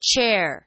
chair.